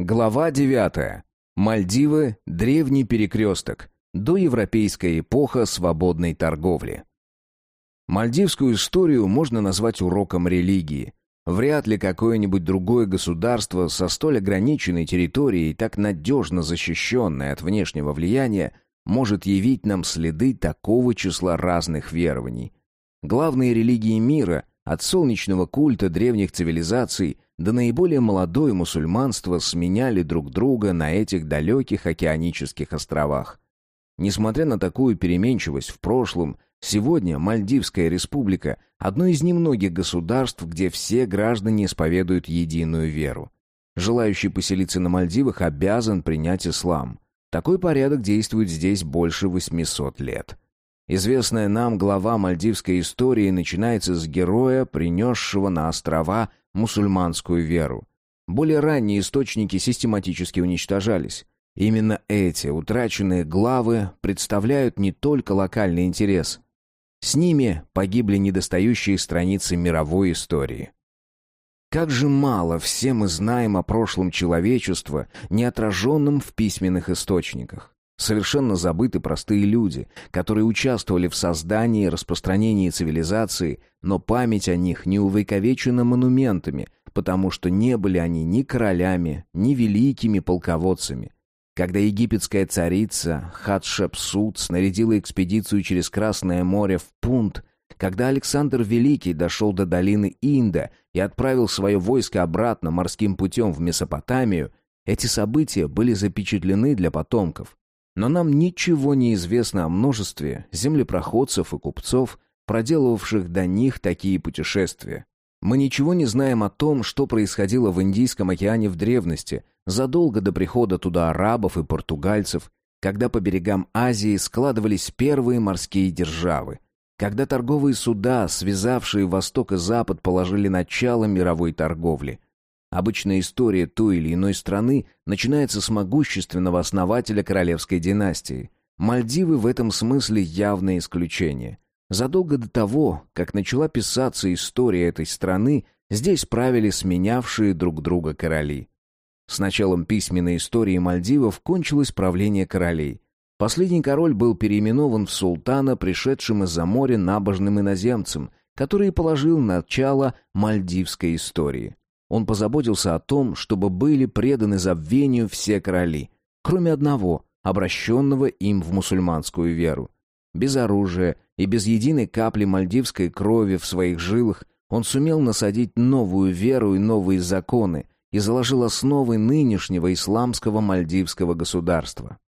Глава 9. Мальдивы – древний перекресток. Доевропейская эпоха свободной торговли. Мальдивскую историю можно назвать уроком религии. Вряд ли какое-нибудь другое государство со столь ограниченной территорией, так надежно защищенное от внешнего влияния, может явить нам следы такого числа разных верований. Главные религии мира, от солнечного культа древних цивилизаций – да наиболее молодое мусульманство сменяли друг друга на этих далеких океанических островах. Несмотря на такую переменчивость в прошлом, сегодня Мальдивская республика – одно из немногих государств, где все граждане исповедуют единую веру. Желающий поселиться на Мальдивах обязан принять ислам. Такой порядок действует здесь больше 800 лет. Известная нам глава мальдивской истории начинается с героя, принесшего на острова мусульманскую веру. Более ранние источники систематически уничтожались. Именно эти утраченные главы представляют не только локальный интерес. С ними погибли недостающие страницы мировой истории. Как же мало все мы знаем о прошлом человечества, не отраженном в письменных источниках. Совершенно забыты простые люди, которые участвовали в создании и распространении цивилизации, но память о них не увековечена монументами, потому что не были они ни королями, ни великими полководцами. Когда египетская царица Хатшепсут снарядила экспедицию через Красное море в Пунт, когда Александр Великий дошел до долины Инда и отправил свое войско обратно морским путем в Месопотамию, эти события были запечатлены для потомков. Но нам ничего не известно о множестве землепроходцев и купцов, проделывавших до них такие путешествия. Мы ничего не знаем о том, что происходило в Индийском океане в древности, задолго до прихода туда арабов и португальцев, когда по берегам Азии складывались первые морские державы, когда торговые суда, связавшие Восток и Запад, положили начало мировой торговли – Обычная история той или иной страны начинается с могущественного основателя королевской династии. Мальдивы в этом смысле явное исключение. Задолго до того, как начала писаться история этой страны, здесь правили сменявшие друг друга короли. С началом письменной истории Мальдивов кончилось правление королей. Последний король был переименован в султана, пришедшим из-за моря набожным иноземцем, который положил начало мальдивской истории. Он позаботился о том, чтобы были преданы забвению все короли, кроме одного, обращенного им в мусульманскую веру. Без оружия и без единой капли мальдивской крови в своих жилах он сумел насадить новую веру и новые законы и заложил основы нынешнего исламского мальдивского государства.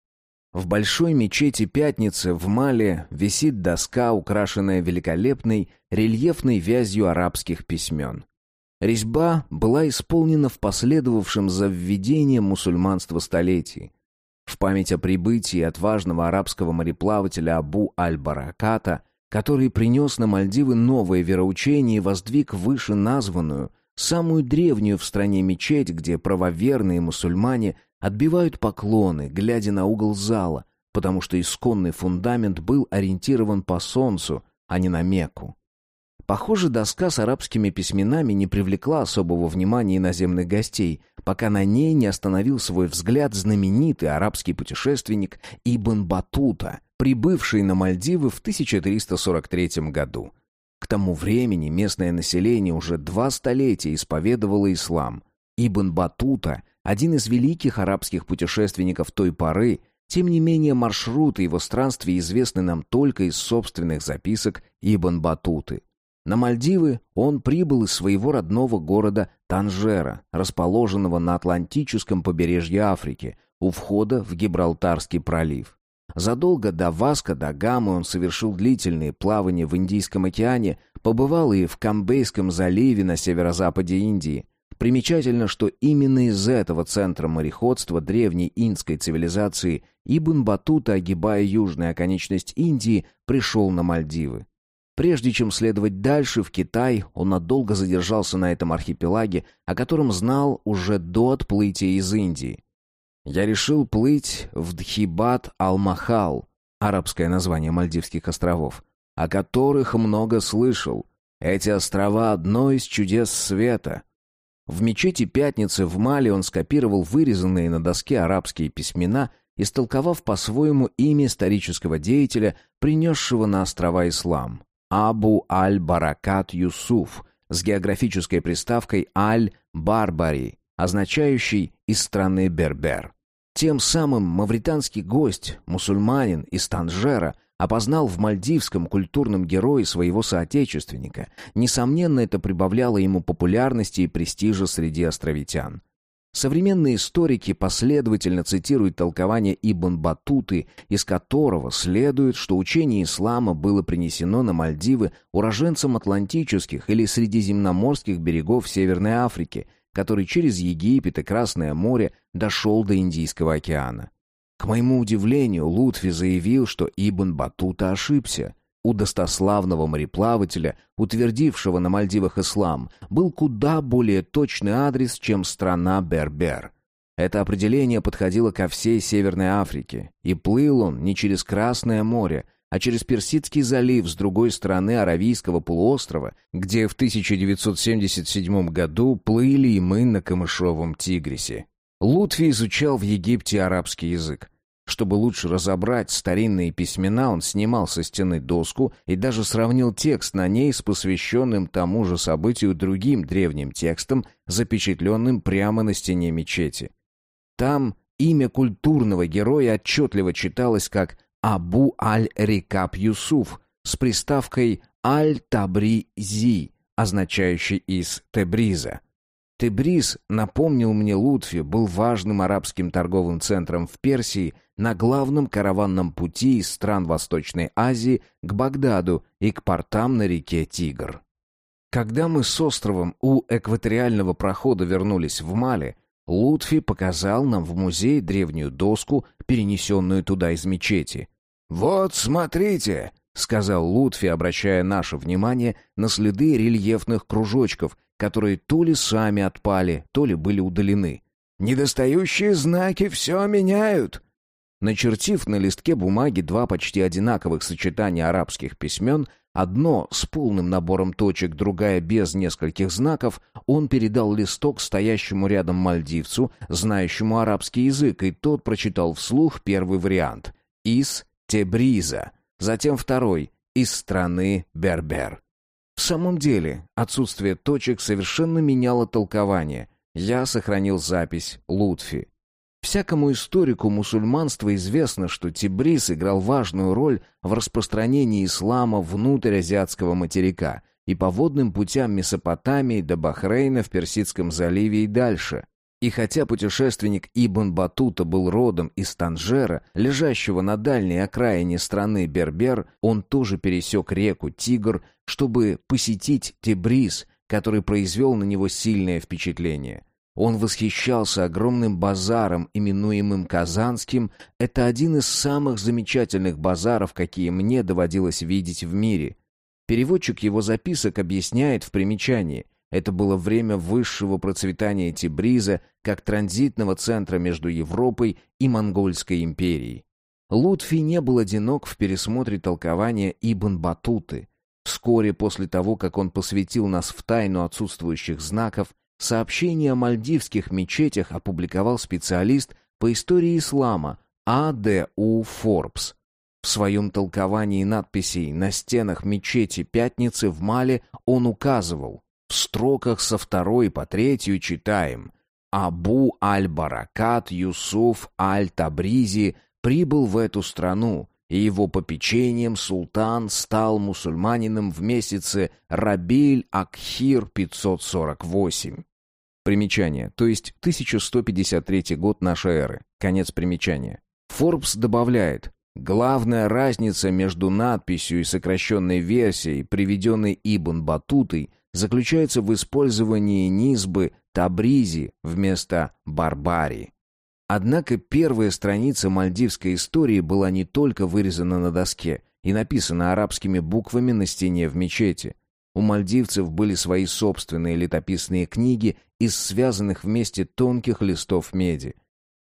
В большой мечети Пятницы в Мале висит доска, украшенная великолепной рельефной вязью арабских письмен. Резьба была исполнена в последовавшем за введением мусульманства столетии. В память о прибытии отважного арабского мореплавателя Абу Аль-Бараката, который принес на Мальдивы новое вероучение и воздвиг выше названную, самую древнюю в стране мечеть, где правоверные мусульмане отбивают поклоны, глядя на угол зала, потому что исконный фундамент был ориентирован по солнцу, а не на Мекку. Похоже, доска с арабскими письменами не привлекла особого внимания иноземных гостей, пока на ней не остановил свой взгляд знаменитый арабский путешественник Ибн Батута, прибывший на Мальдивы в 1343 году. К тому времени местное население уже два столетия исповедовало ислам. Ибн Батута, один из великих арабских путешественников той поры, тем не менее маршруты его странствий известны нам только из собственных записок Ибн Батуты – на Мальдивы он прибыл из своего родного города Танжера, расположенного на Атлантическом побережье Африки, у входа в Гибралтарский пролив. Задолго до Васка да Гамы он совершил длительные плавания в Индийском океане, побывал и в Камбейском заливе на северо-западе Индии. Примечательно, что именно из этого центра мореходства древней инской цивилизации Ибн Батута, огибая южную оконечность Индии, пришел на Мальдивы. Прежде чем следовать дальше, в Китай, он надолго задержался на этом архипелаге, о котором знал уже до отплытия из Индии. Я решил плыть в Дхибат-Ал-Махал, арабское название Мальдивских островов, о которых много слышал. Эти острова — одно из чудес света. В мечети Пятницы в Мали он скопировал вырезанные на доске арабские письмена, истолковав по-своему имя исторического деятеля, принесшего на острова ислам. Абу аль-Баракат Юсуф с географической приставкой аль-Барбари, означающей «из страны Бербер». Тем самым мавританский гость, мусульманин из Танжера, опознал в мальдивском культурном герое своего соотечественника. Несомненно, это прибавляло ему популярности и престижа среди островитян. Современные историки последовательно цитируют толкование Ибн Батуты, из которого следует, что учение ислама было принесено на Мальдивы уроженцам атлантических или средиземноморских берегов Северной Африки, который через Египет и Красное море дошел до Индийского океана. К моему удивлению, Лутфи заявил, что Ибн Батута ошибся. У достославного мореплавателя, утвердившего на Мальдивах ислам, был куда более точный адрес, чем страна Бербер. Это определение подходило ко всей Северной Африке, и плыл он не через Красное море, а через Персидский залив с другой стороны Аравийского полуострова, где в 1977 году плыли и мы на Камышовом Тигрисе. Лутфи изучал в Египте арабский язык. Чтобы лучше разобрать старинные письмена, он снимал со стены доску и даже сравнил текст на ней с посвященным тому же событию другим древним текстом, запечатленным прямо на стене мечети. Там имя культурного героя отчетливо читалось как Абу Аль-Рикаб Юсуф с приставкой Аль-Табризи, означающей «из Тебриза». Тебриз, напомнил мне Лутфи, был важным арабским торговым центром в Персии на главном караванном пути из стран Восточной Азии к Багдаду и к портам на реке Тигр. Когда мы с островом у экваториального прохода вернулись в Мали, Лутфи показал нам в музее древнюю доску, перенесенную туда из мечети. «Вот, смотрите!» — сказал Лутфи, обращая наше внимание на следы рельефных кружочков, которые то ли сами отпали, то ли были удалены. «Недостающие знаки все меняют!» Начертив на листке бумаги два почти одинаковых сочетания арабских письмен, одно с полным набором точек, другая без нескольких знаков, он передал листок стоящему рядом мальдивцу, знающему арабский язык, и тот прочитал вслух первый вариант «Из Тебриза», затем второй «Из страны Бербер». В самом деле, отсутствие точек совершенно меняло толкование. Я сохранил запись Лутфи. Всякому историку мусульманства известно, что Тибрис играл важную роль в распространении ислама внутрь азиатского материка и по водным путям Месопотамии до Бахрейна в Персидском заливе и дальше. И хотя путешественник Ибн Батута был родом из Танжера, лежащего на дальней окраине страны Бербер, он тоже пересек реку Тигр, чтобы посетить Тебриз, который произвел на него сильное впечатление. Он восхищался огромным базаром, именуемым Казанским. Это один из самых замечательных базаров, какие мне доводилось видеть в мире. Переводчик его записок объясняет в примечании. Это было время высшего процветания Тибриза как транзитного центра между Европой и Монгольской империей. Лутфи не был одинок в пересмотре толкования Ибн Батуты. Вскоре после того, как он посвятил нас в тайну отсутствующих знаков, сообщение о мальдивских мечетях опубликовал специалист по истории ислама А.Д.У. Форбс. В своем толковании надписей на стенах мечети Пятницы в Мале он указывал, в строках со второй по третью читаем «Абу аль-Баракат Юсуф аль-Табризи прибыл в эту страну, и его попечением султан стал мусульманином в месяце Рабиль-Акхир 548». Примечание, то есть 1153 год нашей эры. Конец примечания. Forbes добавляет, главная разница между надписью и сокращенной версией, приведенной Ибн Батутой, заключается в использовании низбы Табризи вместо Барбари. Однако первая страница мальдивской истории была не только вырезана на доске и написана арабскими буквами на стене в мечети. У мальдивцев были свои собственные летописные книги из связанных вместе тонких листов меди.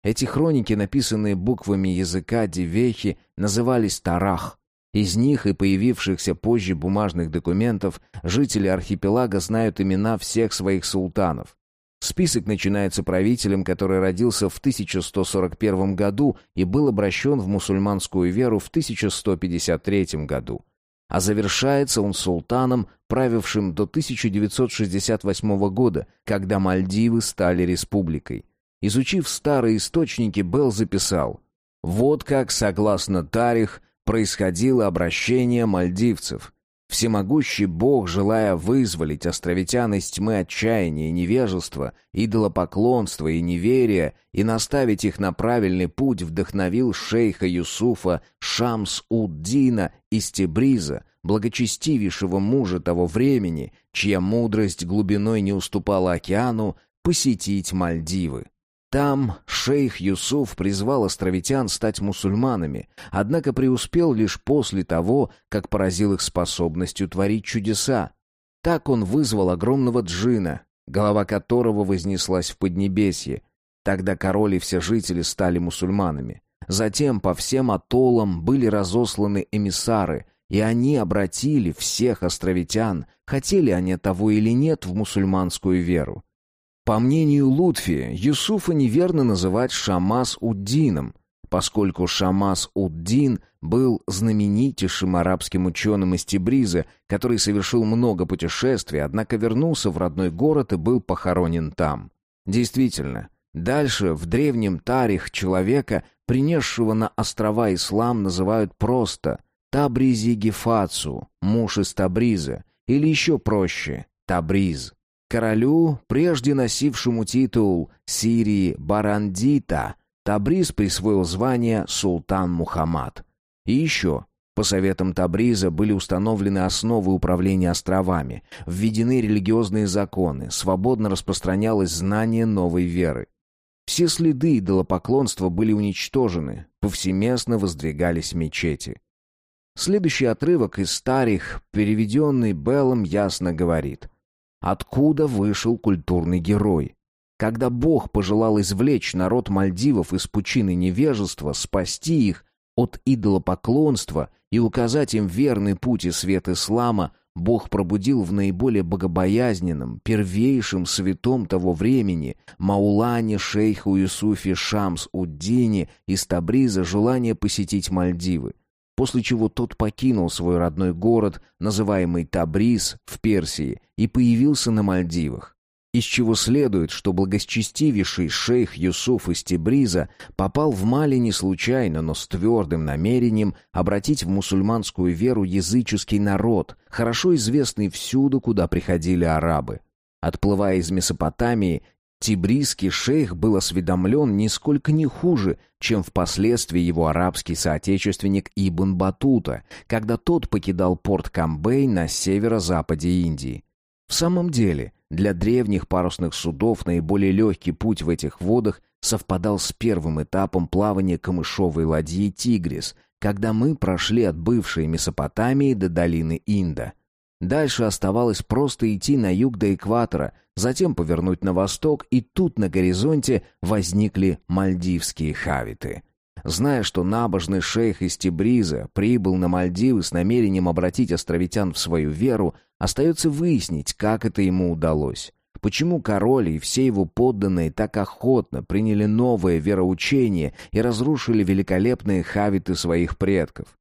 Эти хроники, написанные буквами языка Дивехи, назывались Тарах, из них и появившихся позже бумажных документов жители архипелага знают имена всех своих султанов. Список начинается правителем, который родился в 1141 году и был обращен в мусульманскую веру в 1153 году. А завершается он султаном, правившим до 1968 года, когда Мальдивы стали республикой. Изучив старые источники, Белл записал «Вот как, согласно Тарих, происходило обращение мальдивцев. Всемогущий Бог, желая вызволить островитян из тьмы отчаяния и невежества, идолопоклонства и неверия и наставить их на правильный путь, вдохновил шейха Юсуфа Шамс-Уд-Дина из Тебриза, благочестивейшего мужа того времени, чья мудрость глубиной не уступала океану, посетить Мальдивы. Там шейх Юсуф призвал островитян стать мусульманами, однако преуспел лишь после того, как поразил их способностью творить чудеса. Так он вызвал огромного джина, голова которого вознеслась в Поднебесье. Тогда король и все жители стали мусульманами. Затем по всем атоллам были разосланы эмиссары, и они обратили всех островитян, хотели они того или нет, в мусульманскую веру. По мнению Лутфи, Юсуфа неверно называть Шамас-Уддином, поскольку Шамас-Уддин был знаменитейшим арабским ученым из Тибриза, который совершил много путешествий, однако вернулся в родной город и был похоронен там. Действительно, дальше в древнем Тарих человека, принесшего на острова ислам, называют просто Табризи Гефацу, муж из Табриза, или еще проще – Табриз. Королю, прежде носившему титул Сирии Барандита, Табриз присвоил звание Султан Мухаммад. И еще, по советам Табриза были установлены основы управления островами, введены религиозные законы, свободно распространялось знание новой веры. Все следы идолопоклонства были уничтожены, повсеместно воздвигались мечети. Следующий отрывок из старых, переведенный Беллом, ясно говорит – Откуда вышел культурный герой? Когда Бог пожелал извлечь народ Мальдивов из пучины невежества, спасти их от идолопоклонства и указать им верный путь и свет ислама, Бог пробудил в наиболее богобоязненном, первейшем святом того времени, Маулане шейху Юсуфе Шамс-Уддине из Табриза желание посетить Мальдивы после чего тот покинул свой родной город, называемый Табриз, в Персии, и появился на Мальдивах. Из чего следует, что благочестивейший шейх Юсуф из Тебриза попал в Мали не случайно, но с твердым намерением обратить в мусульманскую веру языческий народ, хорошо известный всюду, куда приходили арабы. Отплывая из Месопотамии, Тибрийский шейх был осведомлен нисколько не хуже, чем впоследствии его арабский соотечественник Ибн Батута, когда тот покидал порт Камбей на северо-западе Индии. В самом деле, для древних парусных судов наиболее легкий путь в этих водах совпадал с первым этапом плавания камышовой ладьи «Тигрис», когда мы прошли от бывшей Месопотамии до долины Инда. Дальше оставалось просто идти на юг до экватора, затем повернуть на восток, и тут на горизонте возникли мальдивские хавиты. Зная, что набожный шейх из Тибриза прибыл на Мальдивы с намерением обратить островитян в свою веру, остается выяснить, как это ему удалось. Почему король и все его подданные так охотно приняли новое вероучение и разрушили великолепные хавиты своих предков?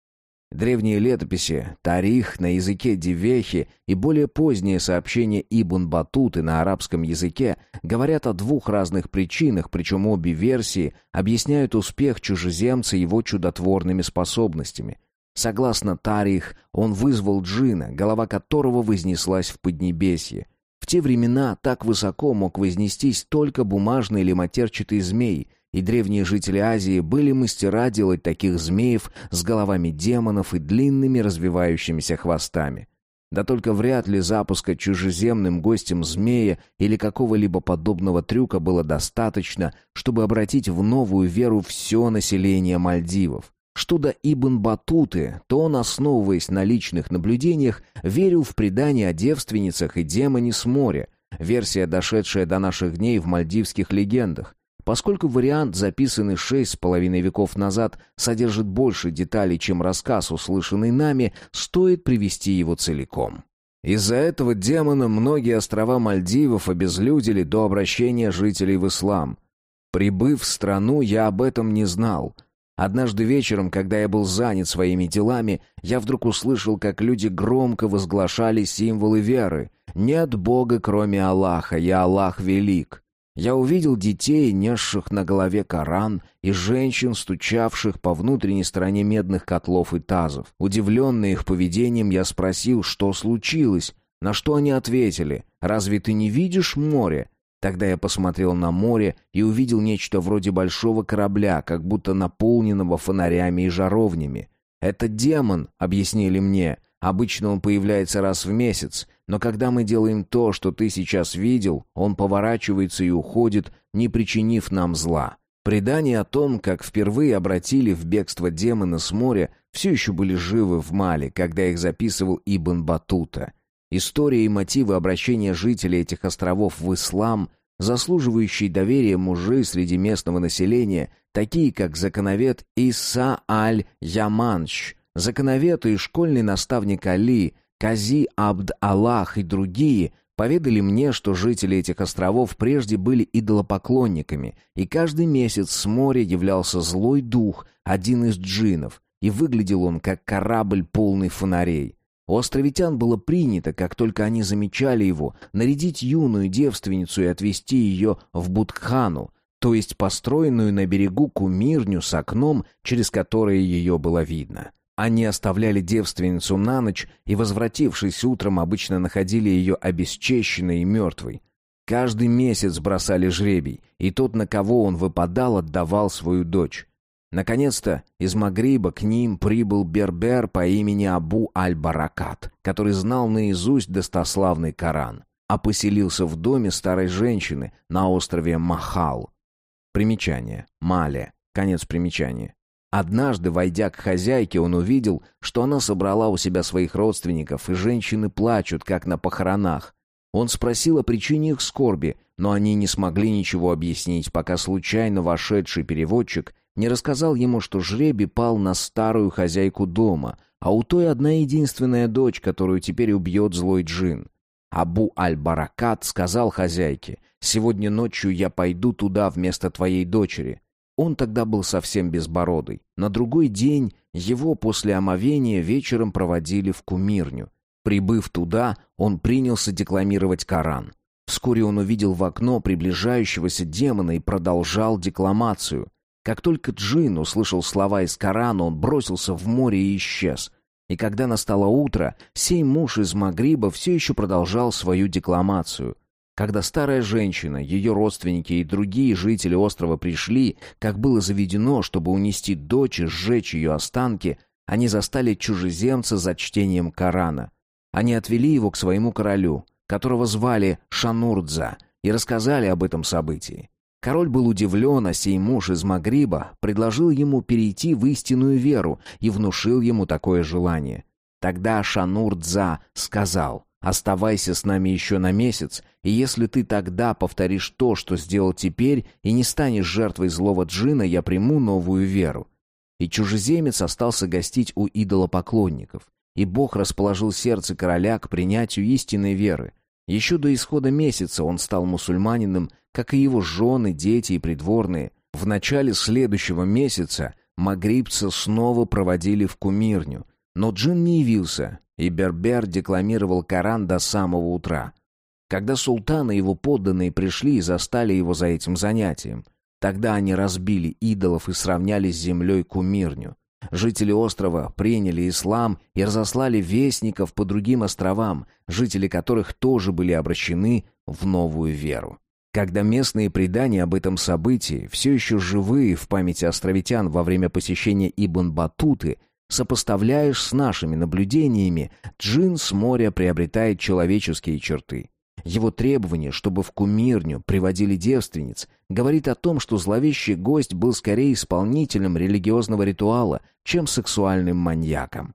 Древние летописи, Тарих на языке Дивехи и более поздние сообщения Ибн Батуты на арабском языке говорят о двух разных причинах, причем обе версии объясняют успех чужеземца его чудотворными способностями. Согласно Тарих, он вызвал джина, голова которого вознеслась в Поднебесье. В те времена так высоко мог вознестись только бумажный или матерчатый змей, и древние жители Азии были мастера делать таких змеев с головами демонов и длинными развивающимися хвостами. Да только вряд ли запуска чужеземным гостем змея или какого-либо подобного трюка было достаточно, чтобы обратить в новую веру все население Мальдивов. Что до Ибн Батуты, то он, основываясь на личных наблюдениях, верил в предания о девственницах и демоне с моря, версия, дошедшая до наших дней в мальдивских легендах. Поскольку вариант, записанный шесть с половиной веков назад, содержит больше деталей, чем рассказ, услышанный нами, стоит привести его целиком. Из-за этого демона многие острова Мальдивов обезлюдили до обращения жителей в ислам. Прибыв в страну, я об этом не знал. Однажды вечером, когда я был занят своими делами, я вдруг услышал, как люди громко возглашали символы веры. «Нет Бога, кроме Аллаха, и Аллах велик». Я увидел детей, несших на голове Коран, и женщин, стучавших по внутренней стороне медных котлов и тазов. Удивленный их поведением, я спросил, что случилось, на что они ответили «Разве ты не видишь море?» Тогда я посмотрел на море и увидел нечто вроде большого корабля, как будто наполненного фонарями и жаровнями. «Это демон», — объяснили мне. «Обычно он появляется раз в месяц, но когда мы делаем то, что ты сейчас видел, он поворачивается и уходит, не причинив нам зла». Предания о том, как впервые обратили в бегство демона с моря, все еще были живы в Мале, когда их записывал Ибн Батута. История и мотивы обращения жителей этих островов в ислам, заслуживающие доверия мужей среди местного населения, такие как законовед Иса аль-Яманш, законовед и школьный наставник Али, Кази Абд-Аллах и другие, поведали мне, что жители этих островов прежде были идолопоклонниками, и каждый месяц с моря являлся злой дух, один из джинов, и выглядел он как корабль полный фонарей. У островитян было принято, как только они замечали его, нарядить юную девственницу и отвезти ее в Будхану, то есть построенную на берегу кумирню с окном, через которое ее было видно. Они оставляли девственницу на ночь и, возвратившись утром, обычно находили ее обесчещенной и мертвой. Каждый месяц бросали жребий, и тот, на кого он выпадал, отдавал свою дочь. Наконец-то из Магриба к ним прибыл бербер по имени Абу Аль-Баракат, который знал наизусть достославный Коран, а поселился в доме старой женщины на острове Махал. Примечание. Мале. Конец примечания. Однажды, войдя к хозяйке, он увидел, что она собрала у себя своих родственников, и женщины плачут, как на похоронах. Он спросил о причине их скорби, но они не смогли ничего объяснить, пока случайно вошедший переводчик не рассказал ему, что жребий пал на старую хозяйку дома, а у той одна единственная дочь, которую теперь убьет злой джин. Абу Аль-Баракат сказал хозяйке, «Сегодня ночью я пойду туда вместо твоей дочери». Он тогда был совсем безбородый. На другой день его после омовения вечером проводили в кумирню. Прибыв туда, он принялся декламировать Коран. Вскоре он увидел в окно приближающегося демона и продолжал декламацию. Как только Джин услышал слова из Корана, он бросился в море и исчез. И когда настало утро, сей муж из Магриба все еще продолжал свою декламацию. Когда старая женщина, ее родственники и другие жители острова пришли, как было заведено, чтобы унести дочь и сжечь ее останки, они застали чужеземца за чтением Корана. Они отвели его к своему королю, которого звали Шанурдза, и рассказали об этом событии. Король был удивлен, а сей муж из Магриба предложил ему перейти в истинную веру и внушил ему такое желание. Тогда Шанур-Дза сказал, «Оставайся с нами еще на месяц, и если ты тогда повторишь то, что сделал теперь, и не станешь жертвой злого джина, я приму новую веру». И чужеземец остался гостить у идолопоклонников. И Бог расположил сердце короля к принятию истинной веры. Еще до исхода месяца он стал мусульманином, как и его жены, дети и придворные. В начале следующего месяца магрибцы снова проводили в кумирню, но джин не явился, и Бербер декламировал Коран до самого утра. Когда султан и его подданные пришли и застали его за этим занятием, тогда они разбили идолов и сравняли с землей кумирню. Жители острова приняли ислам и разослали вестников по другим островам, жители которых тоже были обращены в новую веру. Когда местные предания об этом событии, все еще живые в памяти островитян во время посещения Ибн Батуты, сопоставляешь с нашими наблюдениями, джин с моря приобретает человеческие черты. Его требование, чтобы в кумирню приводили девственниц, говорит о том, что зловещий гость был скорее исполнителем религиозного ритуала, чем сексуальным маньяком.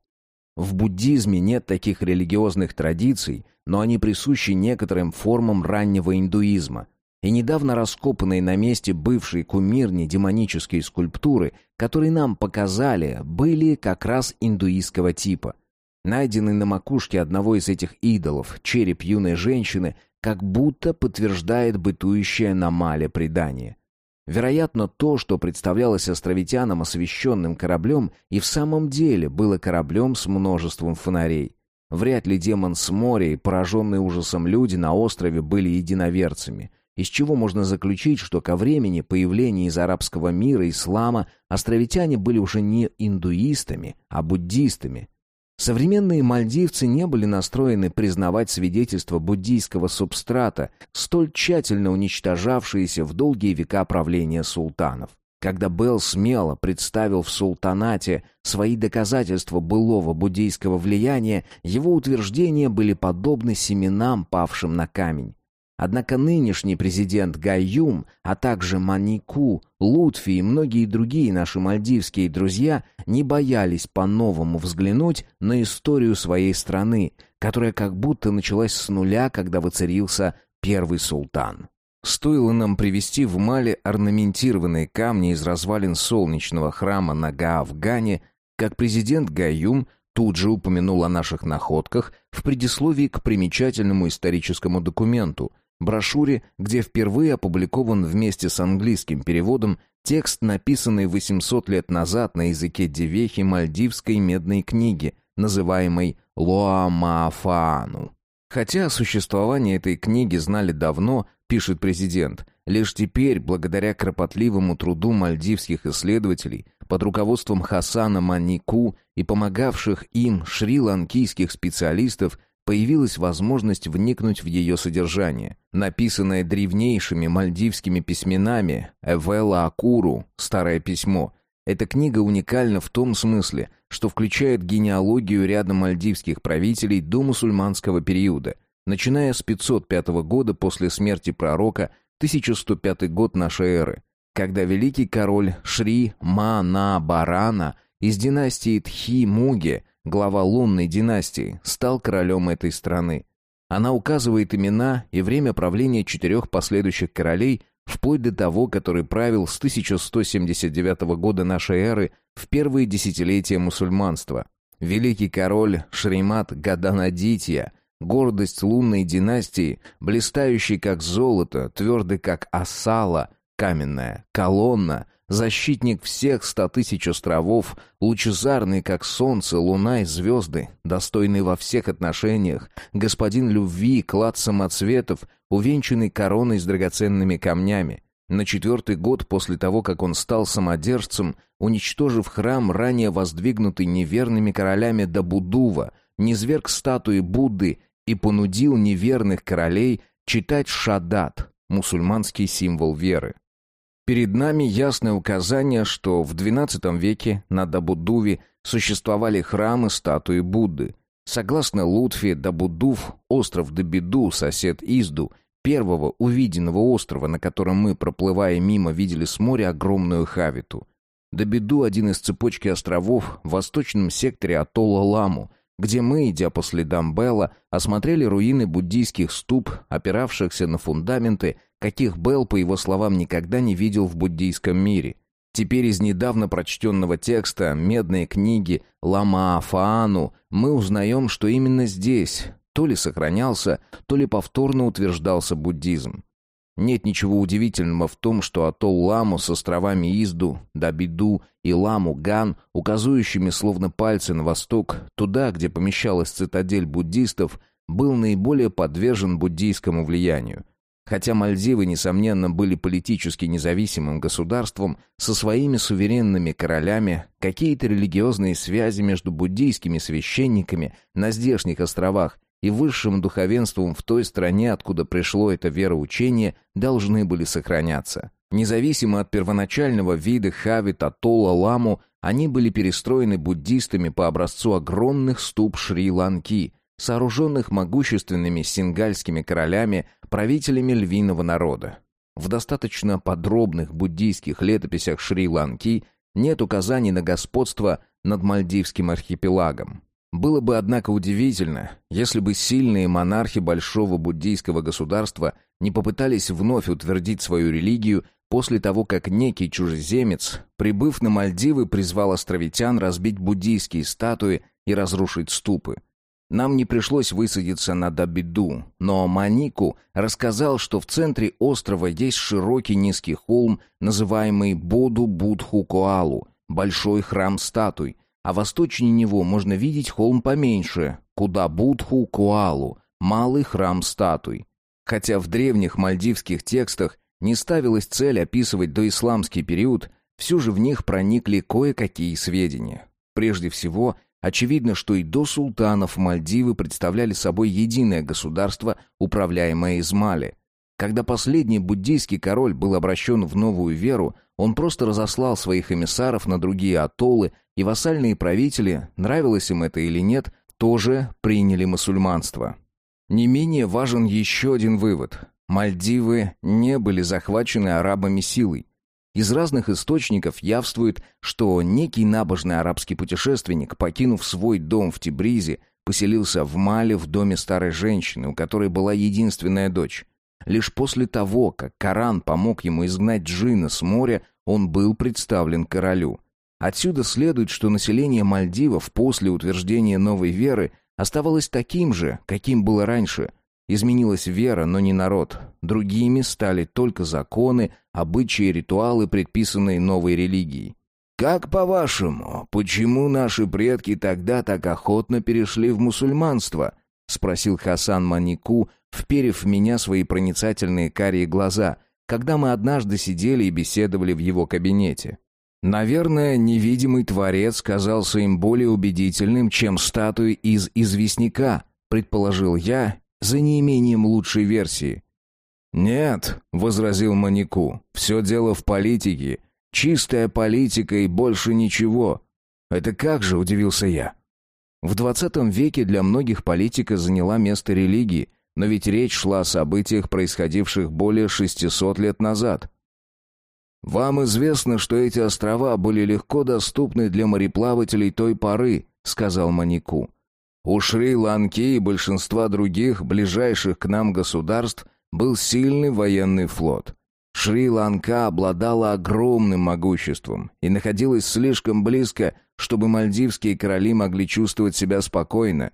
В буддизме нет таких религиозных традиций, но они присущи некоторым формам раннего индуизма. И недавно раскопанные на месте бывшей кумирни демонические скульптуры, которые нам показали, были как раз индуистского типа. Найденный на макушке одного из этих идолов череп юной женщины как будто подтверждает бытующее на Мале предание. Вероятно, то, что представлялось островитянам освещенным кораблем, и в самом деле было кораблем с множеством фонарей. Вряд ли демон с моря и пораженные ужасом люди на острове были единоверцами, из чего можно заключить, что ко времени появления из арабского мира ислама островитяне были уже не индуистами, а буддистами. Современные мальдивцы не были настроены признавать свидетельства буддийского субстрата, столь тщательно уничтожавшиеся в долгие века правления султанов. Когда Белл смело представил в султанате свои доказательства былого буддийского влияния, его утверждения были подобны семенам, павшим на камень. Однако нынешний президент Гайюм, а также Манику, Лутфи и многие другие наши мальдивские друзья не боялись по-новому взглянуть на историю своей страны, которая как будто началась с нуля, когда воцарился первый султан. Стоило нам привезти в Мале орнаментированные камни из развалин солнечного храма на Гаавгане, как президент Гаюм тут же упомянул о наших находках в предисловии к примечательному историческому документу, брошюре, где впервые опубликован вместе с английским переводом текст, написанный 800 лет назад на языке девехи мальдивской медной книги, называемой Лоамаафаану. Хотя о существовании этой книги знали давно, пишет президент, лишь теперь, благодаря кропотливому труду мальдивских исследователей под руководством Хасана Манику и помогавших им шри-ланкийских специалистов, появилась возможность вникнуть в ее содержание. Написанное древнейшими мальдивскими письменами Эвела Акуру «Старое письмо» Эта книга уникальна в том смысле, что включает генеалогию ряда мальдивских правителей до мусульманского периода, начиная с 505 года после смерти пророка, 1105 год нашей эры, когда великий король Шри Мана Барана из династии Тхи-Муге глава лунной династии, стал королем этой страны. Она указывает имена и время правления четырех последующих королей, вплоть до того, который правил с 1179 года нашей эры в первые десятилетия мусульманства. Великий король Шримат Гаданадития, гордость лунной династии, блистающий как золото, твердый как осала, каменная колонна, защитник всех ста тысяч островов, лучезарный, как солнце, луна и звезды, достойный во всех отношениях, господин любви, клад самоцветов, увенчанный короной с драгоценными камнями. На четвертый год после того, как он стал самодержцем, уничтожив храм, ранее воздвигнутый неверными королями Дабудува, низверг статуи Будды и понудил неверных королей читать шадат, мусульманский символ веры. Перед нами ясное указание, что в XII веке на Дабудуве существовали храмы статуи Будды. Согласно Лутфе, Дабудув, остров Дабиду, сосед Изду, первого увиденного острова, на котором мы, проплывая мимо, видели с моря огромную хавиту. Дабиду – один из цепочки островов в восточном секторе атолла Ламу, где мы, идя по следам Белла, осмотрели руины буддийских ступ, опиравшихся на фундаменты – каких Белл, по его словам, никогда не видел в буддийском мире. Теперь из недавно прочтенного текста «Медной книги» Лама Афаану мы узнаем, что именно здесь то ли сохранялся, то ли повторно утверждался буддизм. Нет ничего удивительного в том, что атолл Ламу с островами Изду, Дабиду и Ламу-Ган, указывающими словно пальцы на восток, туда, где помещалась цитадель буддистов, был наиболее подвержен буддийскому влиянию. Хотя Мальдивы, несомненно, были политически независимым государством со своими суверенными королями, какие-то религиозные связи между буддийскими священниками на здешних островах и высшим духовенством в той стране, откуда пришло это вероучение, должны были сохраняться. Независимо от первоначального вида Хавит Атолла Ламу, они были перестроены буддистами по образцу огромных ступ Шри-Ланки – сооруженных могущественными сингальскими королями, правителями львиного народа. В достаточно подробных буддийских летописях Шри-Ланки нет указаний на господство над Мальдивским архипелагом. Было бы, однако, удивительно, если бы сильные монархи большого буддийского государства не попытались вновь утвердить свою религию после того, как некий чужеземец, прибыв на Мальдивы, призвал островитян разбить буддийские статуи и разрушить ступы. Нам не пришлось высадиться на Дабиду, но Манику рассказал, что в центре острова есть широкий низкий холм, называемый Боду-Будху-Коалу, большой храм статуй, а восточнее него можно видеть холм поменьше, куда Будху-Коалу, малый храм статуй. Хотя в древних мальдивских текстах не ставилась цель описывать доисламский период, все же в них проникли кое-какие сведения. Прежде всего, Очевидно, что и до султанов Мальдивы представляли собой единое государство, управляемое из Мали. Когда последний буддийский король был обращен в новую веру, он просто разослал своих эмиссаров на другие атоллы, и вассальные правители, нравилось им это или нет, тоже приняли мусульманство. Не менее важен еще один вывод. Мальдивы не были захвачены арабами силой. Из разных источников явствует, что некий набожный арабский путешественник, покинув свой дом в Тибризе, поселился в Мале в доме старой женщины, у которой была единственная дочь. Лишь после того, как Коран помог ему изгнать джина с моря, он был представлен королю. Отсюда следует, что население Мальдивов после утверждения новой веры оставалось таким же, каким было раньше – Изменилась вера, но не народ. Другими стали только законы, обычаи и ритуалы, предписанные новой религией. «Как по-вашему, почему наши предки тогда так охотно перешли в мусульманство?» — спросил Хасан Манику, вперев в меня свои проницательные карие глаза, когда мы однажды сидели и беседовали в его кабинете. Наверное, невидимый творец казался им более убедительным, чем статуи из известняка, предположил я за неимением лучшей версии. «Нет», — возразил Манику, — «все дело в политике. Чистая политика и больше ничего». «Это как же?» — удивился я. В двадцатом веке для многих политика заняла место религии, но ведь речь шла о событиях, происходивших более 600 лет назад. «Вам известно, что эти острова были легко доступны для мореплавателей той поры», — сказал Манику. У Шри-Ланки и большинства других ближайших к нам государств был сильный военный флот. Шри-Ланка обладала огромным могуществом и находилась слишком близко, чтобы мальдивские короли могли чувствовать себя спокойно.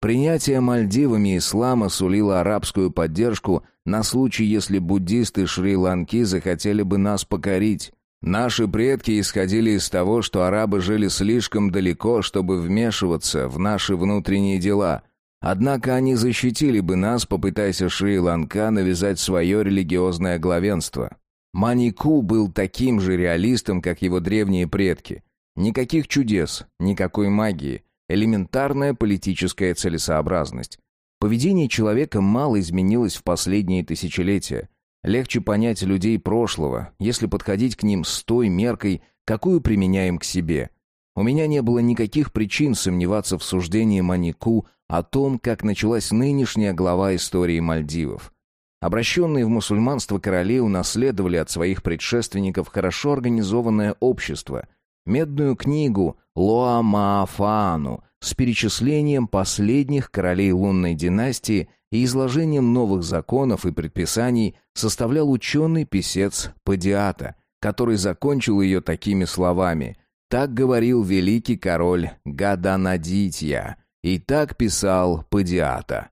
Принятие Мальдивами ислама сулило арабскую поддержку на случай, если буддисты Шри-Ланки захотели бы нас покорить. Наши предки исходили из того, что арабы жили слишком далеко, чтобы вмешиваться в наши внутренние дела. Однако они защитили бы нас, попытаясь Шри-Ланка навязать свое религиозное главенство. Манику был таким же реалистом, как его древние предки. Никаких чудес, никакой магии, элементарная политическая целесообразность. Поведение человека мало изменилось в последние тысячелетия – Легче понять людей прошлого, если подходить к ним с той меркой, какую применяем к себе. У меня не было никаких причин сомневаться в суждении Манику о том, как началась нынешняя глава истории Мальдивов. Обращенные в мусульманство короли унаследовали от своих предшественников хорошо организованное общество, медную книгу Лоа Маафаану с перечислением последних королей лунной династии – и изложением новых законов и предписаний составлял ученый-писец Падиата, который закончил ее такими словами «Так говорил великий король Гаданадитья, и так писал Падиата».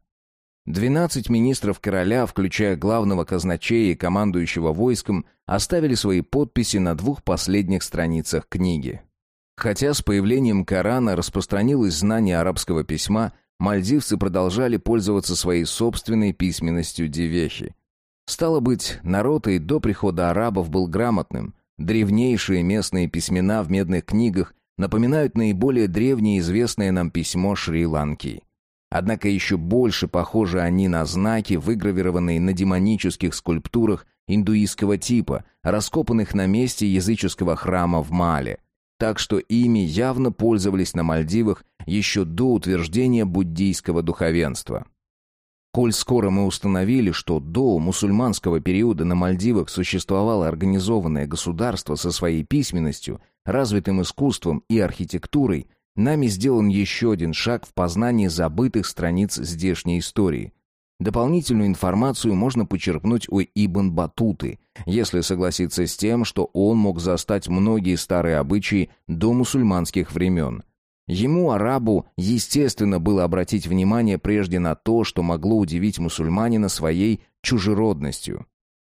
Двенадцать министров короля, включая главного казначея и командующего войском, оставили свои подписи на двух последних страницах книги. Хотя с появлением Корана распространилось знание арабского письма, мальдивцы продолжали пользоваться своей собственной письменностью девехи. Стало быть, народ и до прихода арабов был грамотным. Древнейшие местные письмена в медных книгах напоминают наиболее древнее известное нам письмо Шри-Ланки. Однако еще больше похожи они на знаки, выгравированные на демонических скульптурах индуистского типа, раскопанных на месте языческого храма в Мале – так что ими явно пользовались на Мальдивах еще до утверждения буддийского духовенства. Коль скоро мы установили, что до мусульманского периода на Мальдивах существовало организованное государство со своей письменностью, развитым искусством и архитектурой, нами сделан еще один шаг в познании забытых страниц здешней истории. Дополнительную информацию можно почерпнуть у Ибн Батуты, если согласиться с тем, что он мог застать многие старые обычаи до мусульманских времен. Ему, арабу, естественно было обратить внимание прежде на то, что могло удивить мусульманина своей чужеродностью.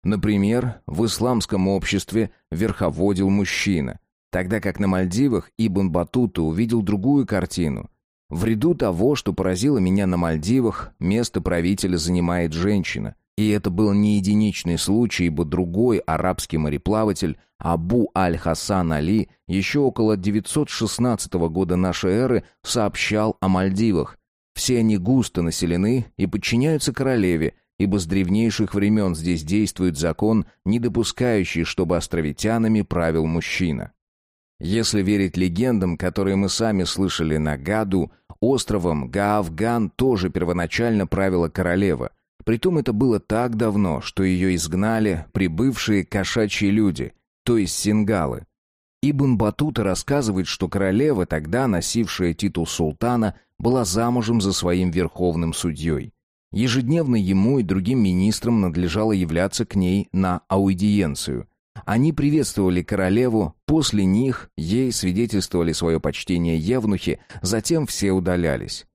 Например, в исламском обществе верховодил мужчина, тогда как на Мальдивах Ибн Батута увидел другую картину. В ряду того, что поразило меня на Мальдивах, место правителя занимает женщина. И это был не единичный случай, ибо другой арабский мореплаватель Абу Аль-Хасан Али еще около 916 года нашей эры сообщал о Мальдивах. Все они густо населены и подчиняются королеве, ибо с древнейших времен здесь действует закон, не допускающий, чтобы островитянами правил мужчина. Если верить легендам, которые мы сами слышали на Гаду, островом Гаавган тоже первоначально правила королева, Притом это было так давно, что ее изгнали прибывшие кошачьи люди, то есть сингалы. Ибн Батута рассказывает, что королева, тогда носившая титул султана, была замужем за своим верховным судьей. Ежедневно ему и другим министрам надлежало являться к ней на аудиенцию. Они приветствовали королеву, после них ей свидетельствовали свое почтение евнухи, затем все удалялись.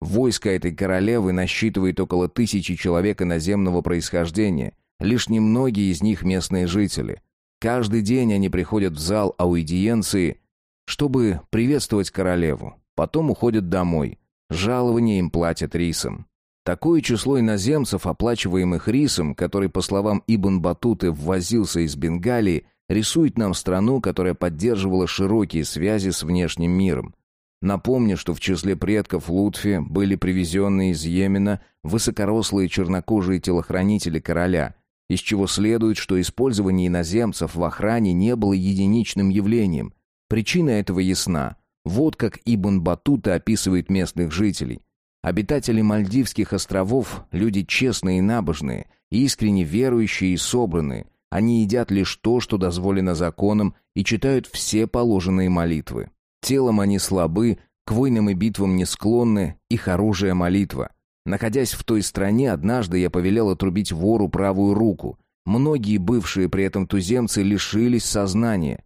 Войско этой королевы насчитывает около тысячи человек иноземного происхождения, лишь немногие из них местные жители. Каждый день они приходят в зал аудиенции, чтобы приветствовать королеву, потом уходят домой. Жалование им платят рисом. Такое число иноземцев, оплачиваемых рисом, который, по словам Ибн Батуты, ввозился из Бенгалии, рисует нам страну, которая поддерживала широкие связи с внешним миром. Напомню, что в числе предков Лутфи были привезенные из Йемена высокорослые чернокожие телохранители короля, из чего следует, что использование иноземцев в охране не было единичным явлением. Причина этого ясна. Вот как Ибн Батута описывает местных жителей. Обитатели Мальдивских островов – люди честные и набожные, искренне верующие и собранные. Они едят лишь то, что дозволено законом, и читают все положенные молитвы. Телом они слабы, к войнам и битвам не склонны, их оружие — молитва. Находясь в той стране, однажды я повелел отрубить вору правую руку. Многие бывшие при этом туземцы лишились сознания.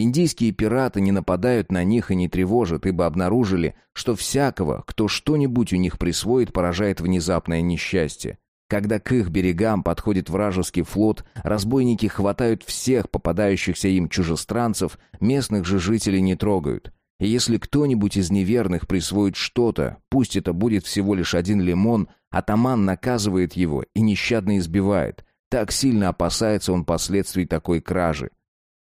Индийские пираты не нападают на них и не тревожат, ибо обнаружили, что всякого, кто что-нибудь у них присвоит, поражает внезапное несчастье. Когда к их берегам подходит вражеский флот, разбойники хватают всех попадающихся им чужестранцев, местных же жителей не трогают. И если кто-нибудь из неверных присвоит что-то, пусть это будет всего лишь один лимон, атаман наказывает его и нещадно избивает. Так сильно опасается он последствий такой кражи.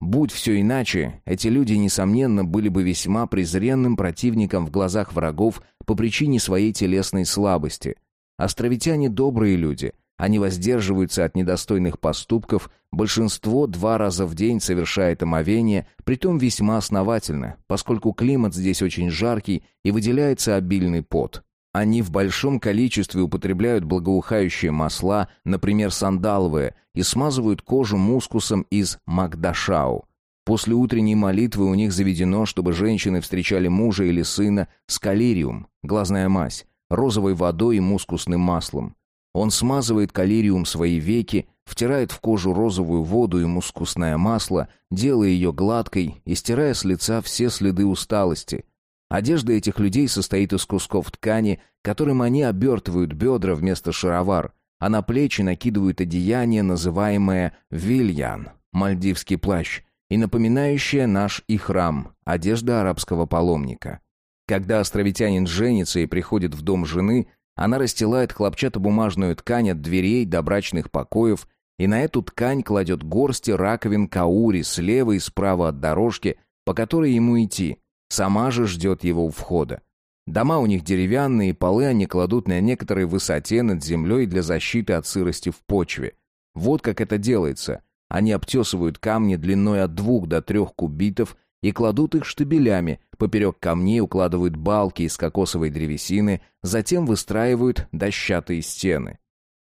Будь все иначе, эти люди, несомненно, были бы весьма презренным противником в глазах врагов по причине своей телесной слабости. Островитяне добрые люди, они воздерживаются от недостойных поступков, большинство два раза в день совершает омовение, притом весьма основательно, поскольку климат здесь очень жаркий и выделяется обильный пот. Они в большом количестве употребляют благоухающие масла, например, сандаловые, и смазывают кожу мускусом из магдашау. После утренней молитвы у них заведено, чтобы женщины встречали мужа или сына с калириум, глазная мазь, розовой водой и мускусным маслом. Он смазывает калириум свои веки, втирает в кожу розовую воду и мускусное масло, делая ее гладкой и стирая с лица все следы усталости. Одежда этих людей состоит из кусков ткани, которым они обертывают бедра вместо шаровар, а на плечи накидывают одеяние, называемое вильян, мальдивский плащ, и напоминающее наш ихрам, одежда арабского паломника. Когда островитянин женится и приходит в дом жены, она расстилает хлопчатобумажную ткань от дверей до брачных покоев, и на эту ткань кладет горсти раковин каури слева и справа от дорожки, по которой ему идти. Сама же ждет его у входа. Дома у них деревянные, полы они кладут на некоторой высоте над землей для защиты от сырости в почве. Вот как это делается. Они обтесывают камни длиной от двух до трех кубитов и кладут их штабелями, поперек камней укладывают балки из кокосовой древесины, затем выстраивают дощатые стены.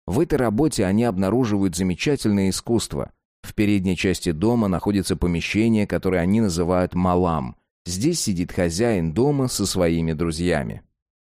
В этой работе они обнаруживают замечательное искусство. В передней части дома находится помещение, которое они называют «малам». Здесь сидит хозяин дома со своими друзьями.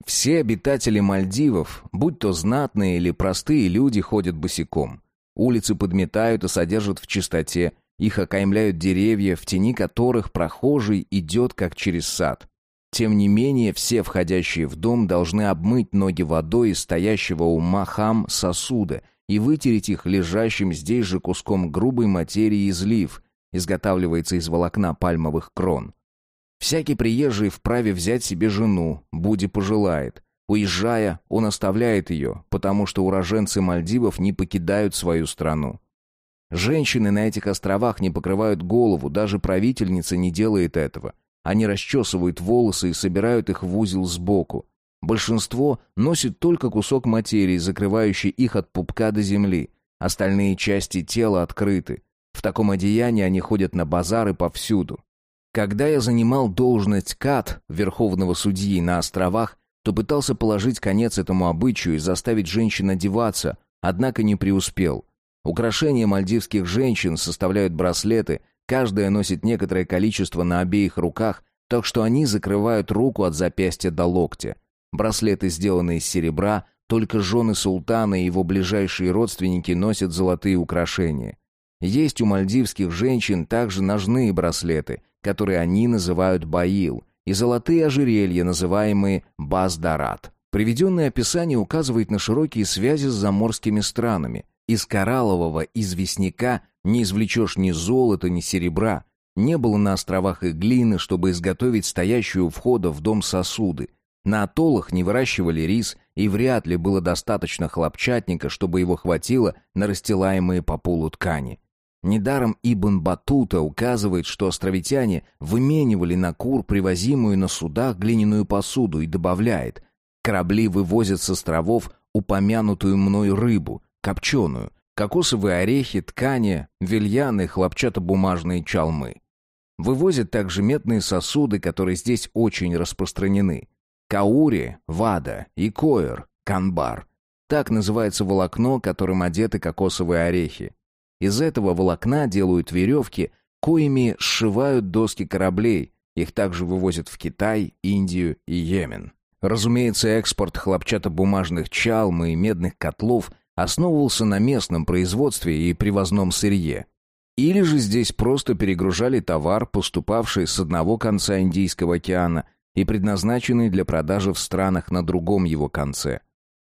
Все обитатели Мальдивов, будь то знатные или простые люди, ходят босиком. Улицы подметают и содержат в чистоте, их окаймляют деревья, в тени которых прохожий идет как через сад. Тем не менее, все входящие в дом должны обмыть ноги водой из стоящего у махам сосуда и вытереть их лежащим здесь же куском грубой материи излив, изготавливается из волокна пальмовых крон. Всякий приезжий вправе взять себе жену, Буди пожелает. Уезжая, он оставляет ее, потому что уроженцы Мальдивов не покидают свою страну. Женщины на этих островах не покрывают голову, даже правительница не делает этого. Они расчесывают волосы и собирают их в узел сбоку. Большинство носит только кусок материи, закрывающий их от пупка до земли. Остальные части тела открыты. В таком одеянии они ходят на базары повсюду. Когда я занимал должность кат верховного судьи на островах, то пытался положить конец этому обычаю и заставить женщин одеваться, однако не преуспел. Украшения мальдивских женщин составляют браслеты, каждая носит некоторое количество на обеих руках, так что они закрывают руку от запястья до локтя. Браслеты сделаны из серебра, только жены султана и его ближайшие родственники носят золотые украшения. Есть у мальдивских женщин также ножные браслеты, которые они называют баил, и золотые ожерелья, называемые баздарат. Приведенное описание указывает на широкие связи с заморскими странами. Из кораллового известняка не извлечешь ни золота, ни серебра. Не было на островах и глины, чтобы изготовить стоящую у входа в дом сосуды. На атоллах не выращивали рис, и вряд ли было достаточно хлопчатника, чтобы его хватило на расстилаемые по полу ткани. Недаром Ибн Батута указывает, что островитяне выменивали на кур привозимую на судах глиняную посуду и добавляет «Корабли вывозят с островов упомянутую мной рыбу, копченую, кокосовые орехи, ткани, вельяны, хлопчатобумажные чалмы». Вывозят также медные сосуды, которые здесь очень распространены. Каури, вада и коэр, канбар. Так называется волокно, которым одеты кокосовые орехи. Из этого волокна делают веревки, коими сшивают доски кораблей. Их также вывозят в Китай, Индию и Йемен. Разумеется, экспорт хлопчатобумажных чалм и медных котлов основывался на местном производстве и привозном сырье. Или же здесь просто перегружали товар, поступавший с одного конца Индийского океана и предназначенный для продажи в странах на другом его конце.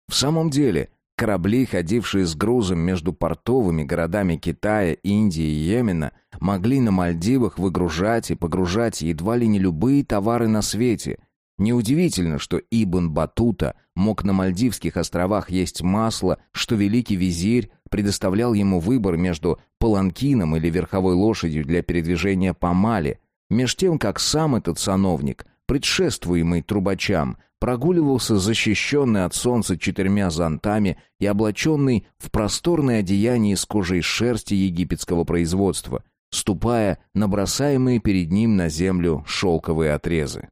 В самом деле, Корабли, ходившие с грузом между портовыми городами Китая, Индии и Йемена, могли на Мальдивах выгружать и погружать едва ли не любые товары на свете. Неудивительно, что Ибн Батута мог на Мальдивских островах есть масло, что великий визирь предоставлял ему выбор между паланкином или верховой лошадью для передвижения по Мали, меж тем, как сам этот сановник, предшествуемый трубачам, прогуливался защищенный от солнца четырьмя зонтами и облаченный в просторное одеяние из кожи и шерсти египетского производства, ступая на бросаемые перед ним на землю шелковые отрезы.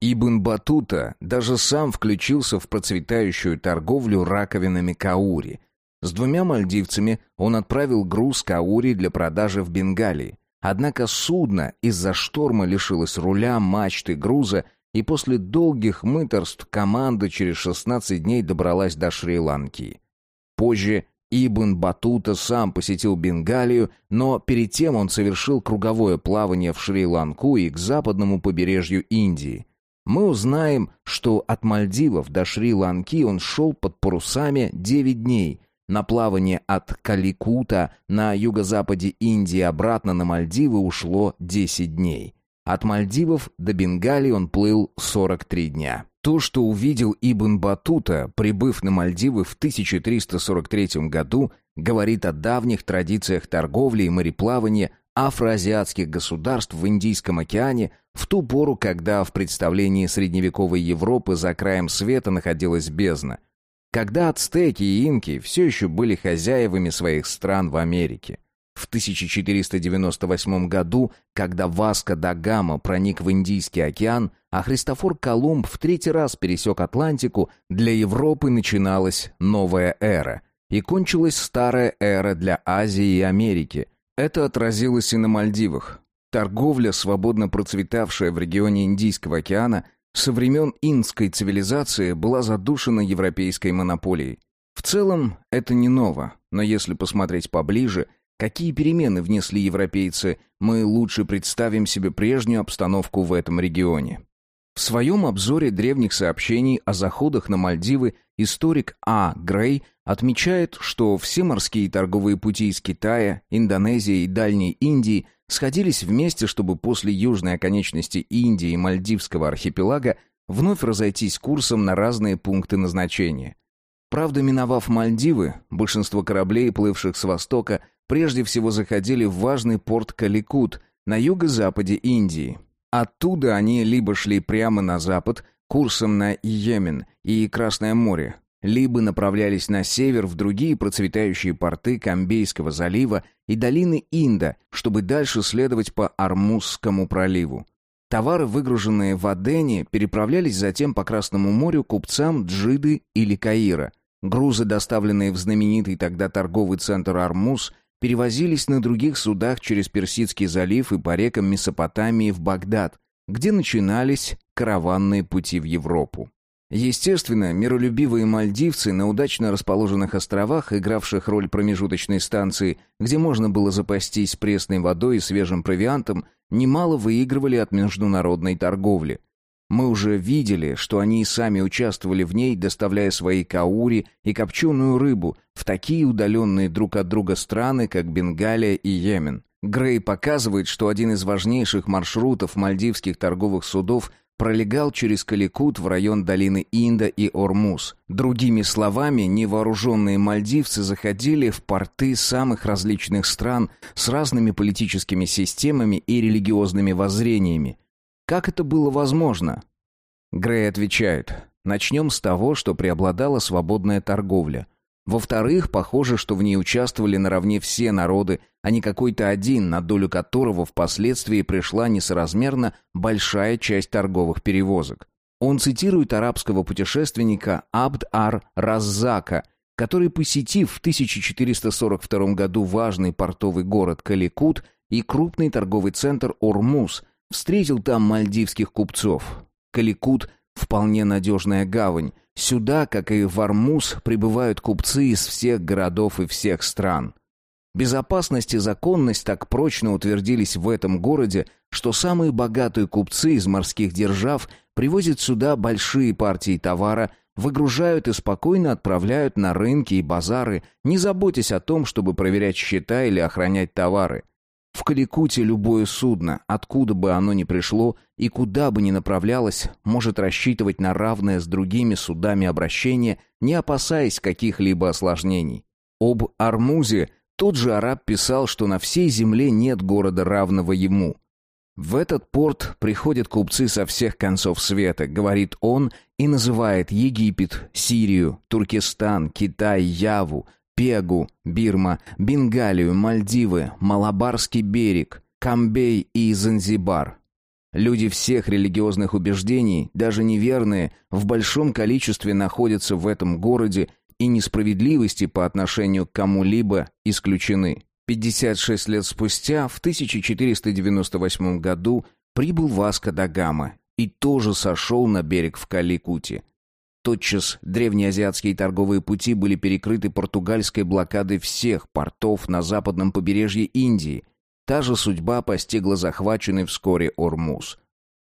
Ибн Батута даже сам включился в процветающую торговлю раковинами каури. С двумя мальдивцами он отправил груз каури для продажи в Бенгалии. Однако судно из-за шторма лишилось руля, мачты, груза и после долгих мыторств команда через 16 дней добралась до Шри-Ланки. Позже Ибн Батута сам посетил Бенгалию, но перед тем он совершил круговое плавание в Шри-Ланку и к западному побережью Индии. Мы узнаем, что от Мальдивов до Шри-Ланки он шел под парусами 9 дней. На плавание от Каликута на юго-западе Индии обратно на Мальдивы ушло 10 дней. От Мальдивов до Бенгалии он плыл 43 дня. То, что увидел Ибн Батута, прибыв на Мальдивы в 1343 году, говорит о давних традициях торговли и мореплавания афроазиатских государств в Индийском океане в ту пору, когда в представлении средневековой Европы за краем света находилась бездна, когда ацтеки и инки все еще были хозяевами своих стран в Америке. В 1498 году, когда Васко да Гама проник в Индийский океан, а Христофор Колумб в третий раз пересек Атлантику, для Европы начиналась новая эра. И кончилась старая эра для Азии и Америки. Это отразилось и на Мальдивах. Торговля, свободно процветавшая в регионе Индийского океана, со времен инской цивилизации была задушена европейской монополией. В целом, это не ново, но если посмотреть поближе – Какие перемены внесли европейцы, мы лучше представим себе прежнюю обстановку в этом регионе. В своем обзоре древних сообщений о заходах на Мальдивы историк А. Грей отмечает, что все морские торговые пути из Китая, Индонезии и Дальней Индии сходились вместе, чтобы после южной оконечности Индии и Мальдивского архипелага вновь разойтись курсом на разные пункты назначения. Правда, миновав Мальдивы, большинство кораблей, плывших с востока, прежде всего заходили в важный порт Каликут на юго-западе Индии, Оттуда они либо шли прямо на запад, курсом на Йемен и Красное море, либо направлялись на север в другие процветающие порты Камбейского залива и долины Инда, чтобы дальше следовать по Армузскому проливу. Товары, выгруженные в Адене, переправлялись затем по Красному морю купцам Джиды или Каира. Грузы, доставленные в знаменитый тогда торговый центр Армуз, перевозились на других судах через Персидский залив и по рекам Месопотамии в Багдад, где начинались караванные пути в Европу. Естественно, миролюбивые мальдивцы на удачно расположенных островах, игравших роль промежуточной станции, где можно было запастись пресной водой и свежим провиантом, немало выигрывали от международной торговли. Мы уже видели, что они и сами участвовали в ней, доставляя свои каури и копченую рыбу в такие удаленные друг от друга страны, как Бенгалия и Йемен. Грей показывает, что один из важнейших маршрутов мальдивских торговых судов пролегал через Каликут в район долины Инда и Ормуз. Другими словами, невооруженные мальдивцы заходили в порты самых различных стран с разными политическими системами и религиозными воззрениями, как это было возможно? Грей отвечает, начнем с того, что преобладала свободная торговля. Во-вторых, похоже, что в ней участвовали наравне все народы, а не какой-то один, на долю которого впоследствии пришла несоразмерно большая часть торговых перевозок. Он цитирует арабского путешественника Абд-ар-Раззака, который, посетив в 1442 году важный портовый город Каликут и крупный торговый центр Ормуз, Встретил там мальдивских купцов. Каликут — вполне надежная гавань. Сюда, как и в Армуз, прибывают купцы из всех городов и всех стран. Безопасность и законность так прочно утвердились в этом городе, что самые богатые купцы из морских держав привозят сюда большие партии товара, выгружают и спокойно отправляют на рынки и базары, не заботясь о том, чтобы проверять счета или охранять товары. В Каликуте любое судно, откуда бы оно ни пришло и куда бы ни направлялось, может рассчитывать на равное с другими судами обращение, не опасаясь каких-либо осложнений. Об Армузе тот же араб писал, что на всей земле нет города равного ему. В этот порт приходят купцы со всех концов света, говорит он, и называет Египет, Сирию, Туркестан, Китай, Яву, Пегу, Бирма, Бенгалию, Мальдивы, Малабарский берег, Камбей и Занзибар. Люди всех религиозных убеждений, даже неверные, в большом количестве находятся в этом городе, и несправедливости по отношению к кому-либо исключены. 56 лет спустя, в 1498 году, прибыл Васко да Гама и тоже сошел на берег в Каликуте. Тотчас древнеазиатские торговые пути были перекрыты португальской блокадой всех портов на западном побережье Индии. Та же судьба постигла захваченный вскоре Ормуз.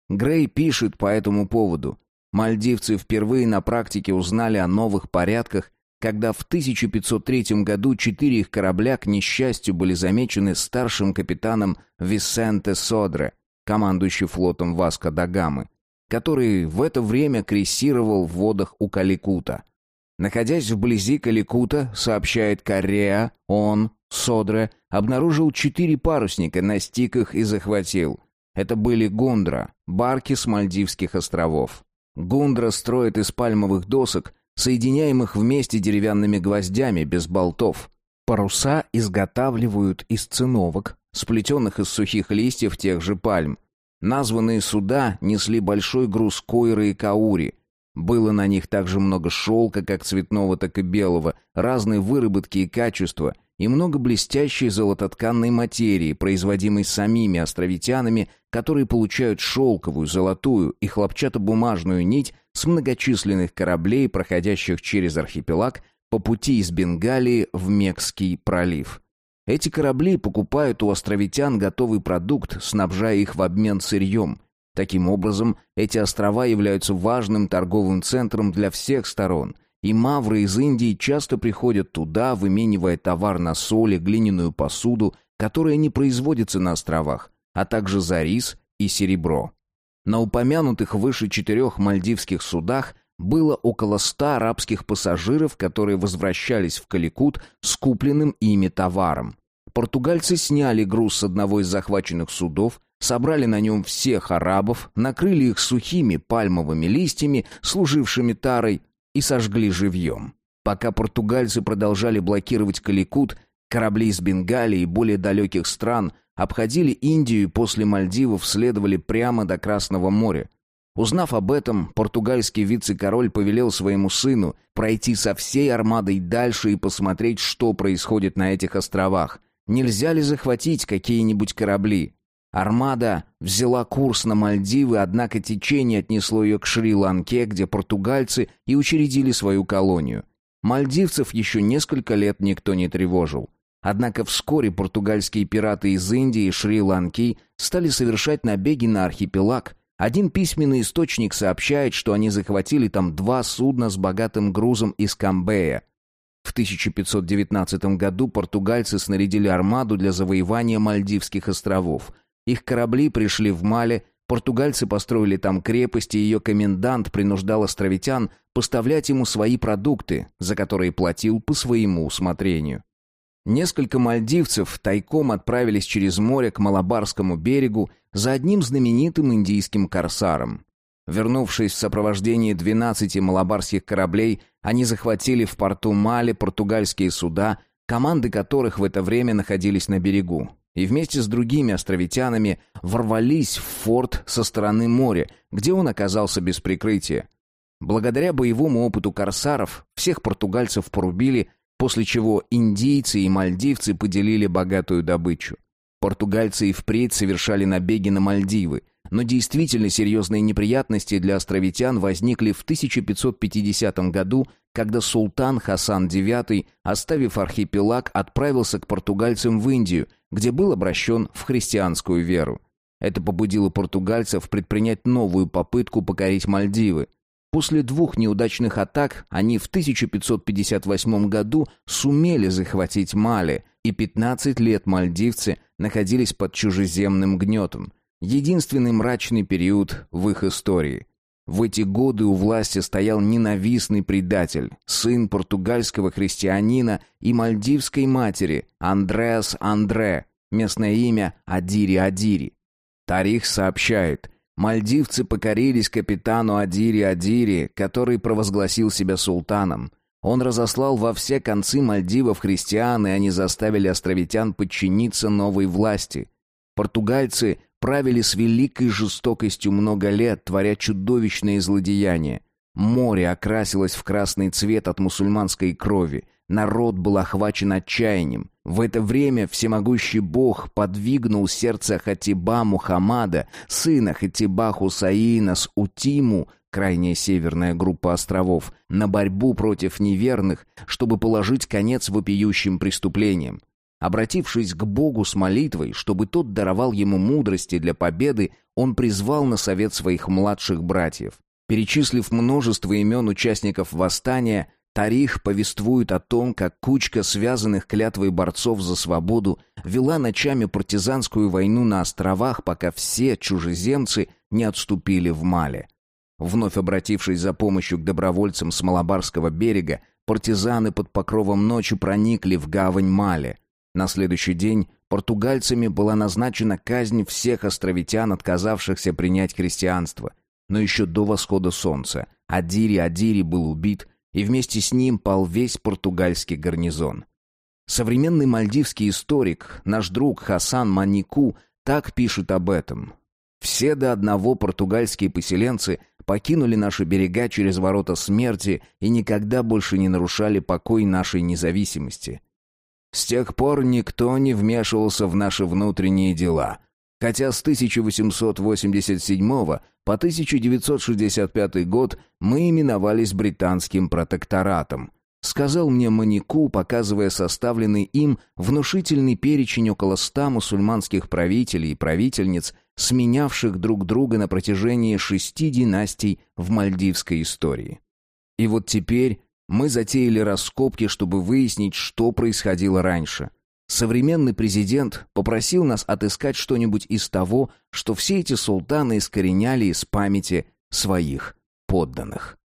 Грей пишет по этому поводу. Мальдивцы впервые на практике узнали о новых порядках, когда в 1503 году четыре их корабля, к несчастью, были замечены старшим капитаном Висенте Содре, командующий флотом Васко да Гамы который в это время крейсировал в водах у Каликута. Находясь вблизи Каликута, сообщает Корея, он, Содре, обнаружил четыре парусника, настиг их и захватил. Это были гундра, барки с Мальдивских островов. Гундра строит из пальмовых досок, соединяемых вместе деревянными гвоздями без болтов. Паруса изготавливают из циновок, сплетенных из сухих листьев тех же пальм. Названные суда несли большой груз койры и каури. Было на них также много шелка, как цветного, так и белого, разной выработки и качества, и много блестящей золототканной материи, производимой самими островитянами, которые получают шелковую, золотую и хлопчатобумажную нить с многочисленных кораблей, проходящих через архипелаг по пути из Бенгалии в Мекский пролив. Эти корабли покупают у островитян готовый продукт, снабжая их в обмен сырьем. Таким образом, эти острова являются важным торговым центром для всех сторон, и мавры из Индии часто приходят туда, выменивая товар на соли, глиняную посуду, которая не производится на островах, а также за рис и серебро. На упомянутых выше четырех мальдивских судах было около ста арабских пассажиров, которые возвращались в Каликут с купленным ими товаром. Португальцы сняли груз с одного из захваченных судов, собрали на нем всех арабов, накрыли их сухими пальмовыми листьями, служившими тарой, и сожгли живьем. Пока португальцы продолжали блокировать Каликут, корабли из Бенгалии и более далеких стран обходили Индию и после Мальдивов следовали прямо до Красного моря. Узнав об этом, португальский вице-король повелел своему сыну пройти со всей армадой дальше и посмотреть, что происходит на этих островах, Нельзя ли захватить какие-нибудь корабли? Армада взяла курс на Мальдивы, однако течение отнесло ее к Шри-Ланке, где португальцы и учредили свою колонию. Мальдивцев еще несколько лет никто не тревожил. Однако вскоре португальские пираты из Индии и Шри-Ланки стали совершать набеги на архипелаг. Один письменный источник сообщает, что они захватили там два судна с богатым грузом из Камбея. В 1519 году португальцы снарядили армаду для завоевания Мальдивских островов. Их корабли пришли в Мале, португальцы построили там крепость, и ее комендант принуждал островитян поставлять ему свои продукты, за которые платил по своему усмотрению. Несколько мальдивцев тайком отправились через море к Малабарскому берегу за одним знаменитым индийским корсаром. Вернувшись в сопровождении 12 малабарских кораблей, они захватили в порту Мали португальские суда, команды которых в это время находились на берегу, и вместе с другими островитянами ворвались в форт со стороны моря, где он оказался без прикрытия. Благодаря боевому опыту корсаров всех португальцев порубили, после чего индийцы и мальдивцы поделили богатую добычу. Португальцы и впредь совершали набеги на Мальдивы – но действительно серьезные неприятности для островитян возникли в 1550 году, когда султан Хасан IX, оставив архипелаг, отправился к португальцам в Индию, где был обращен в христианскую веру. Это побудило португальцев предпринять новую попытку покорить Мальдивы. После двух неудачных атак они в 1558 году сумели захватить Мали, и 15 лет мальдивцы находились под чужеземным гнетом. Единственный мрачный период в их истории. В эти годы у власти стоял ненавистный предатель, сын португальского христианина и мальдивской матери, Андреас Андре, местное имя Адири Адири. Тарих сообщает, мальдивцы покорились капитану Адири Адири, который провозгласил себя султаном. Он разослал во все концы Мальдивов христиан, и они заставили островитян подчиниться новой власти. Португальцы правили с великой жестокостью много лет, творя чудовищные злодеяния. Море окрасилось в красный цвет от мусульманской крови. Народ был охвачен отчаянием. В это время всемогущий Бог подвигнул сердце Хатиба Мухаммада, сына Хатиба Хусаина с Утиму, крайняя северная группа островов, на борьбу против неверных, чтобы положить конец вопиющим преступлениям. Обратившись к Богу с молитвой, чтобы тот даровал ему мудрости для победы, он призвал на совет своих младших братьев. Перечислив множество имен участников восстания, Тарих повествует о том, как кучка связанных клятвой борцов за свободу вела ночами партизанскую войну на островах, пока все чужеземцы не отступили в Мале. Вновь обратившись за помощью к добровольцам с Малабарского берега, партизаны под покровом ночи проникли в гавань Мале – на следующий день португальцами была назначена казнь всех островитян, отказавшихся принять христианство. Но еще до восхода солнца Адири Адири был убит, и вместе с ним пал весь португальский гарнизон. Современный мальдивский историк, наш друг Хасан Манику, так пишет об этом. Все до одного португальские поселенцы покинули наши берега через ворота смерти и никогда больше не нарушали покой нашей независимости. С тех пор никто не вмешивался в наши внутренние дела. Хотя с 1887 по 1965 год мы именовались британским протекторатом. Сказал мне Манику, показывая составленный им внушительный перечень около ста мусульманских правителей и правительниц, сменявших друг друга на протяжении шести династий в мальдивской истории. И вот теперь мы затеяли раскопки, чтобы выяснить, что происходило раньше. Современный президент попросил нас отыскать что-нибудь из того, что все эти султаны искореняли из памяти своих подданных.